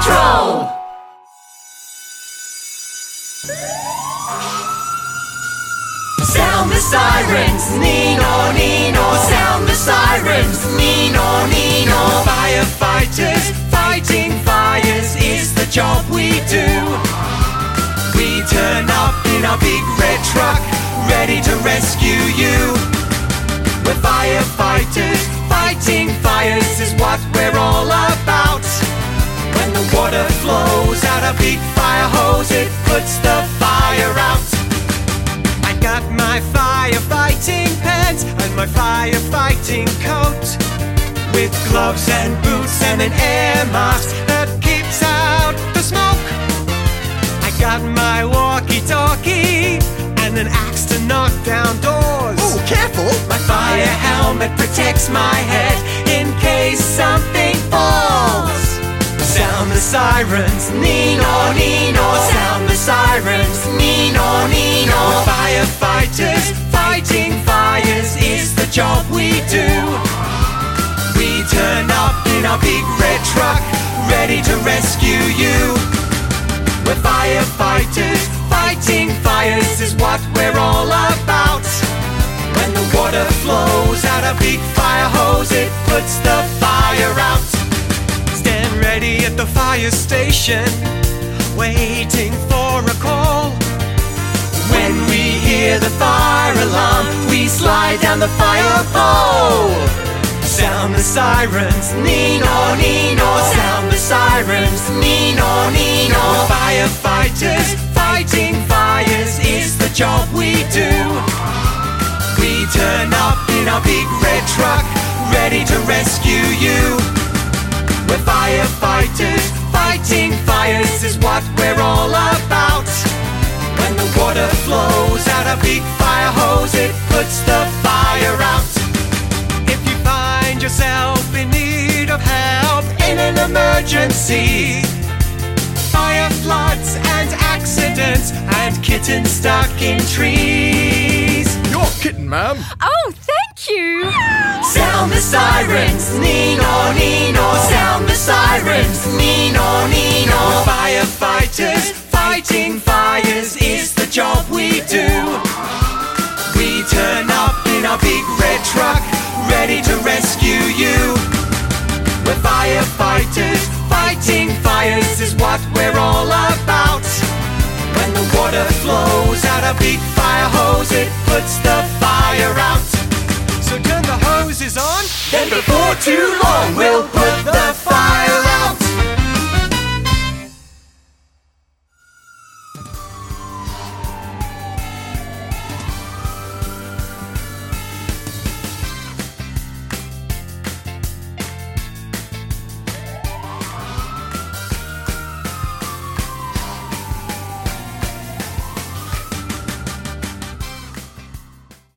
Patrol! Sound the sirens, Nino, Nino. Sound the sirens, Nino, Nino. Firefighters fighting fires is the job we do. We turn up in our big red truck, ready to rescue you. We're firefighters fighting fires is what we're all about. The water flows out a big fire hose, it puts the fire out. I got my firefighting pants and my firefighting coat. With gloves and boots and an air mask that keeps out the smoke. I got my walkie talkie and an axe to knock down doors. Oh, careful! My fire helmet protects my head sirens, Nino, Nino. Sound the sirens, Nino, Nino. Firefighters fighting fires is the job we do. We turn up in our big red truck, ready to rescue you. We're firefighters fighting fires is what we're all about. When the water flows out a big fire fire station, waiting for a call. When we hear the fire alarm, we slide down the fire pole. Sound the sirens, Nino, Nino. Sound the sirens, Nino, Nino. Firefighters fighting fires is the job we do. We turn up in our big red truck, ready to rescue you. We're firefighters, big fire hose, it puts the fire out. If you find yourself in need of help in an emergency, fire floods and accidents and kittens stuck in trees. Your kitten, ma'am. Oh, thank you. Sound the sirens, Nino, Nino. Sound the sirens, Nino, Nino. Firefighters fighting fires is what we're all about. When the water flows out a big fire hose, it puts the fire out. So turn the hoses on, Then before too long, we'll